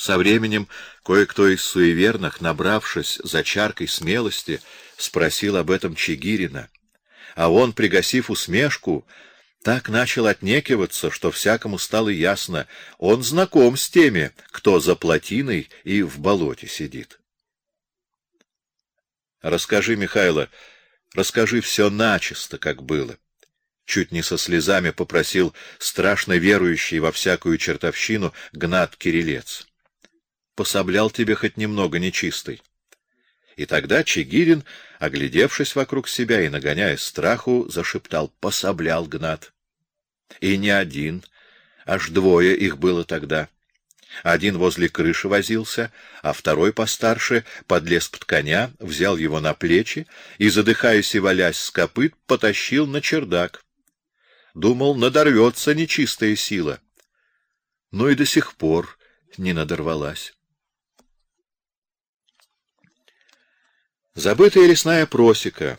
Со временем кое-кто из суеверных, набравшись за чаркой смелости, спросил об этом Чигирина, а он, пригасив усмешку, так начал отнекиваться, что всякому стало ясно, он знаком с теми, кто за плотиной и в болоте сидит. Расскажи, Михайло, расскажи все начисто, как было. Чуть не со слезами попросил страшно верующий во всякую чертовщину Гнат Кирилец пособлял тебе хоть немного нечистый. И тогда Чигирин, оглядевшись вокруг себя и нагоняя страху, зашептал: "Пособлял Гнат". И не один, аж двое их было тогда. Один возле крыши возился, а второй постарше подлез под коня, взял его на плечи и, задыхаясь и валясь с копыт, потащил на чердак. Думал, надорвется нечистая сила. Но и до сих пор не надорвалась. Забытая лесная просека,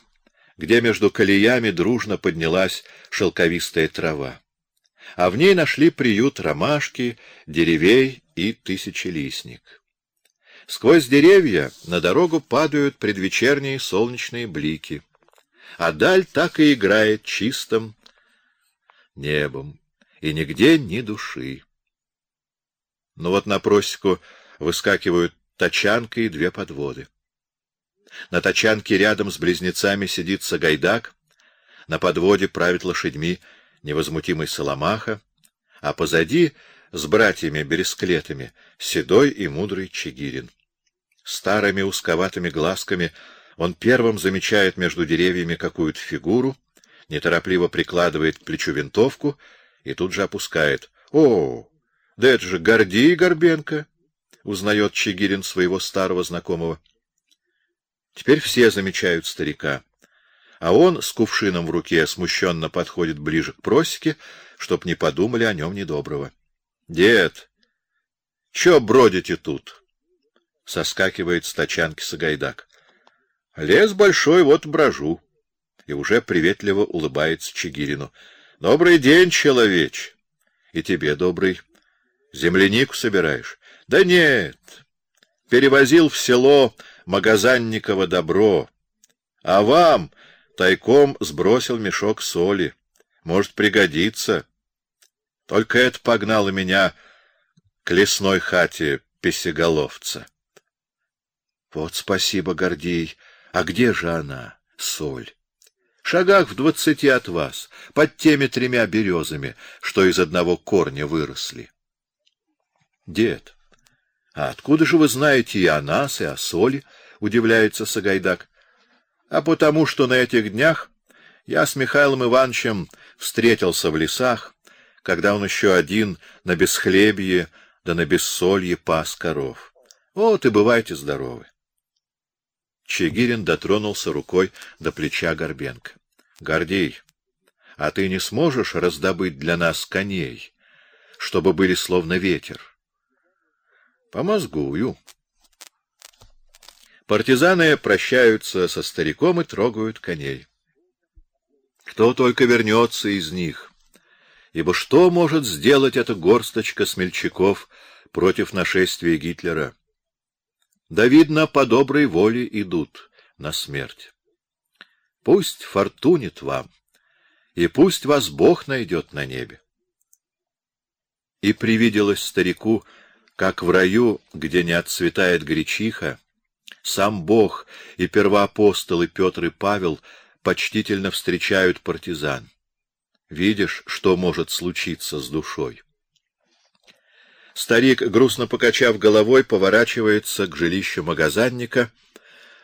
где между колеями дружно поднялась шелковистая трава, а в ней нашли приют ромашки, деревей и тысячелистник. Сквозь деревья на дорогу падают предвечерние солнечные блики, а даль так и играет чистым небом, и нигде ни души. Но вот на просеку выскакивают тачанка и две подводы. На тачанке рядом с близнецами сидит Сагайдак, на подводе правит лошадьми невозмутимый Соломаха, а позади с братьями бересклетами седой и мудрый Чигирин. Старыми узковатыми глазками он первым замечает между деревьями какую-то фигуру, неторопливо прикладывает к плечу винтовку и тут же опускает. О, да это же Гордей Горбенко, узнает Чигирин своего старого знакомого. Теперь все замечают старика, а он с кувшином в руке смущенно подходит ближе к просеке, чтоб не подумали о нем недоброго. Дед, что бродите тут? Соскакивает с тачанки Сагайдак. Лес большой, вот брожу. И уже приветливо улыбается Чигирину. Добрый день, человеч. И тебе добрый. Землянику собираешь? Да нет. Перевозил в село Магазанниково добро, а вам тайком сбросил мешок соли. Может пригодится. Только это погнало меня к лесной хате песеголовца. Вот спасибо, Гордей. А где же она, соль? Шагах в двадцати от вас, под теми тремя березами, что из одного корня выросли. Дед, а откуда же вы знаете и о нас, и о соли? удивляется Сагайдак. А потому что на этих днях я с Михаилом Ивановичем встретился в лесах, когда он еще один на бесхлебье да на бессолье пас коров. Вот и бывайте здоровы. Чигирин дотронулся рукой до плеча Горбенко. Гордей, а ты не сможешь раздобыть для нас коней, чтобы были словно ветер? Помозгую. Партизаны прощаются со стариком и трогают коней. Кто только вернется из них, ибо что может сделать эта горсточка смельчаков против нашествия Гитлера? Да видно, по доброй воле идут на смерть. Пусть фортунит вам, и пусть вас Бог найдет на небе. И привиделось старику, как в раю, где не отцветает гречиха, сам Бог и первоапостолы Петр и Павел почтительно встречают партизан. Видишь, что может случиться с душой. Старик, грустно покачав головой, поворачивается к жилищу магазинника,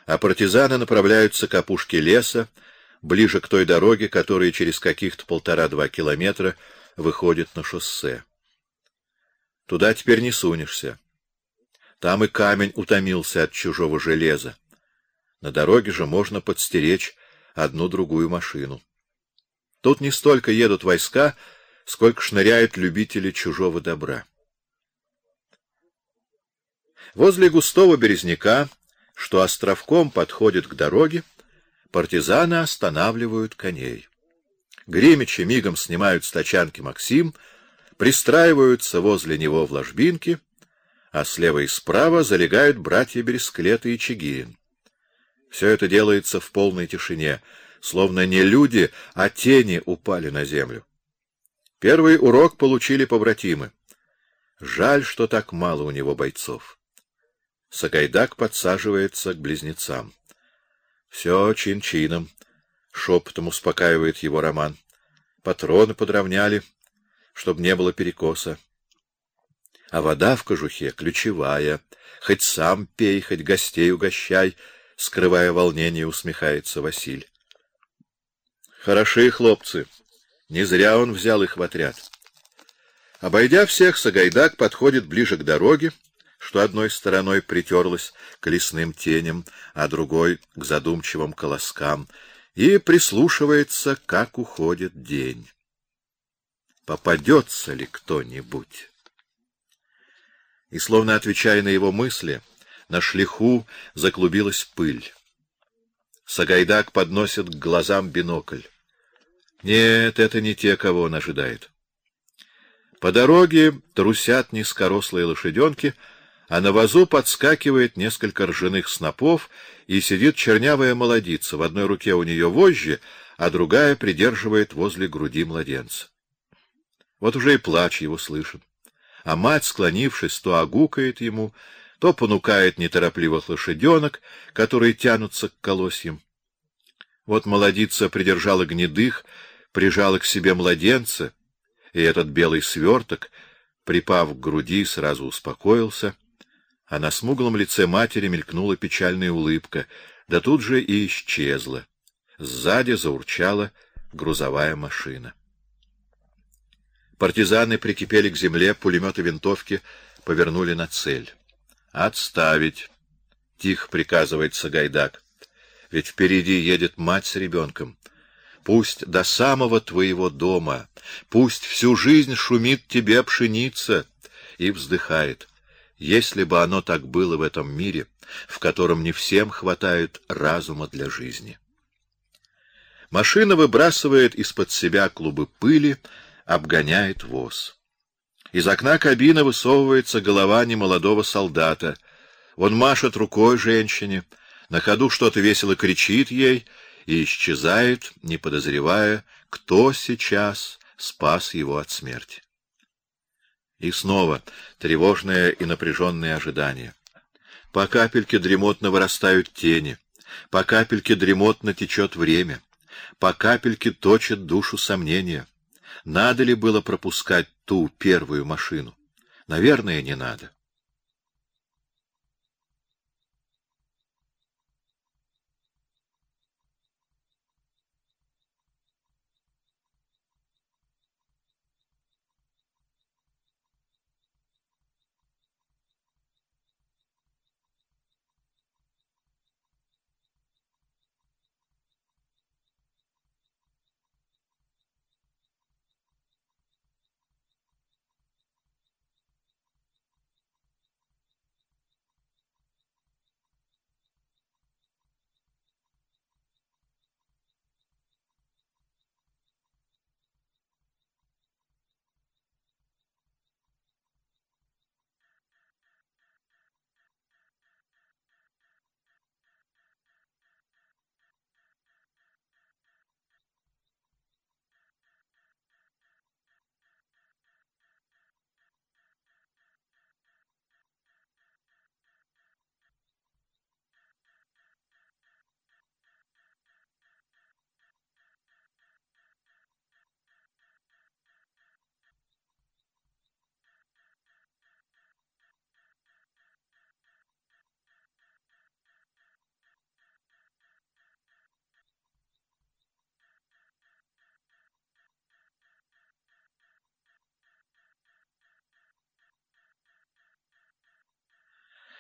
а партизаны направляются к опушке леса, ближе к той дороге, которая через каких-то полтора-два километра выходит на шоссе. Туда теперь не сунешься. Там и камень утомился от чужого железа. На дороге же можно подстеречь одну-другую машину. Тут не столько едут войска, сколько шныряют любители чужого добра. Возле густого березняка, что островком подходит к дороге, партизаны останавливают коней. Гремичи мигом снимают с тачанки Максим, пристраиваются возле него в ложбинке, а слева и справа залегают братья Бересклеты и Чигирин. Все это делается в полной тишине, словно не люди, а тени упали на землю. Первый урок получили побратимы. Жаль, что так мало у него бойцов. Сагайдак подсаживается к близнецам. Все чин-чином, шепотом успокаивает его Роман. Патроны подровняли, чтобы не было перекоса. А вода в кожухе ключевая. Хоть сам пей, хоть гостей угощай, скрывая волнение, усмехается Василь. Хороши хлопцы. Не зря он взял их в отряд. Обойдя всех, Сагайдак подходит ближе к дороге, что одной стороной притерлась к лесным теням, а другой — к задумчивым колоскам, и прислушивается, как уходит день. Попадется ли кто-нибудь? И, словно отвечая на его мысли, на шлиху заклубилась пыль. Сагайдак подносит к глазам бинокль. Нет, это не те, кого он ожидает. По дороге трусят низкорослые лошаденки, а на вазу подскакивает несколько ржаных снопов, и сидит чернявая молодица. В одной руке у нее вожжи, а другая придерживает возле груди младенца. Вот уже и плач его слышен. А мать, склонившись, то огукает ему, то понукает неторопливых лошаденок, которые тянутся к колосьям. Вот молодица придержала гнедых, прижала к себе младенца, и этот белый сверток, припав к груди, сразу успокоился, а на смуглом лице матери мелькнула печальная улыбка, да тут же и исчезла. Сзади заурчала грузовая машина. Партизаны прикипели к земле, пулеметы винтовки повернули на цель. «Отставить!» — тихо приказывает Сагайдак. «Ведь впереди едет мать с ребенком. Пусть до самого твоего дома, пусть всю жизнь шумит тебе пшеница, и вздыхает. Если бы оно так было в этом мире, в котором не всем хватает разума для жизни. Машина выбрасывает из-под себя клубы пыли, обгоняет воз. Из окна кабины высовывается голова немолодого солдата. Он машет рукой женщине, на ходу что-то весело кричит ей — и исчезает, не подозревая, кто сейчас спас его от смерти. И снова тревожное и напряженное ожидание. По капельке дремотно вырастают тени, по капельке дремотно течет время, по капельке точит душу сомнения. Надо ли было пропускать ту первую машину? Наверное, не надо.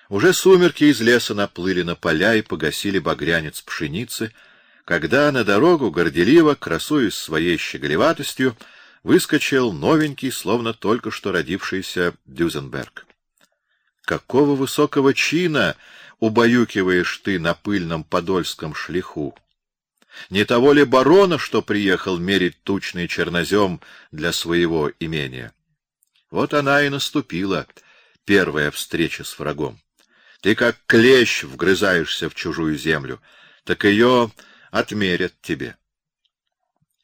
Уже сумерки из леса наплыли на поля и погасили багрянец пшеницы, когда на дорогу горделиво, красуясь своей щеголеватостью, выскочил новенький, словно только что родившийся Дюзенберг. Какого высокого чина убаюкиваешь ты на пыльном подольском шлиху? Не того ли барона, что приехал мерить тучный чернозем для своего имения? Вот она и наступила — первая встреча с врагом. Ты как клещ вгрызаешься в чужую землю, так ее отмерят тебе.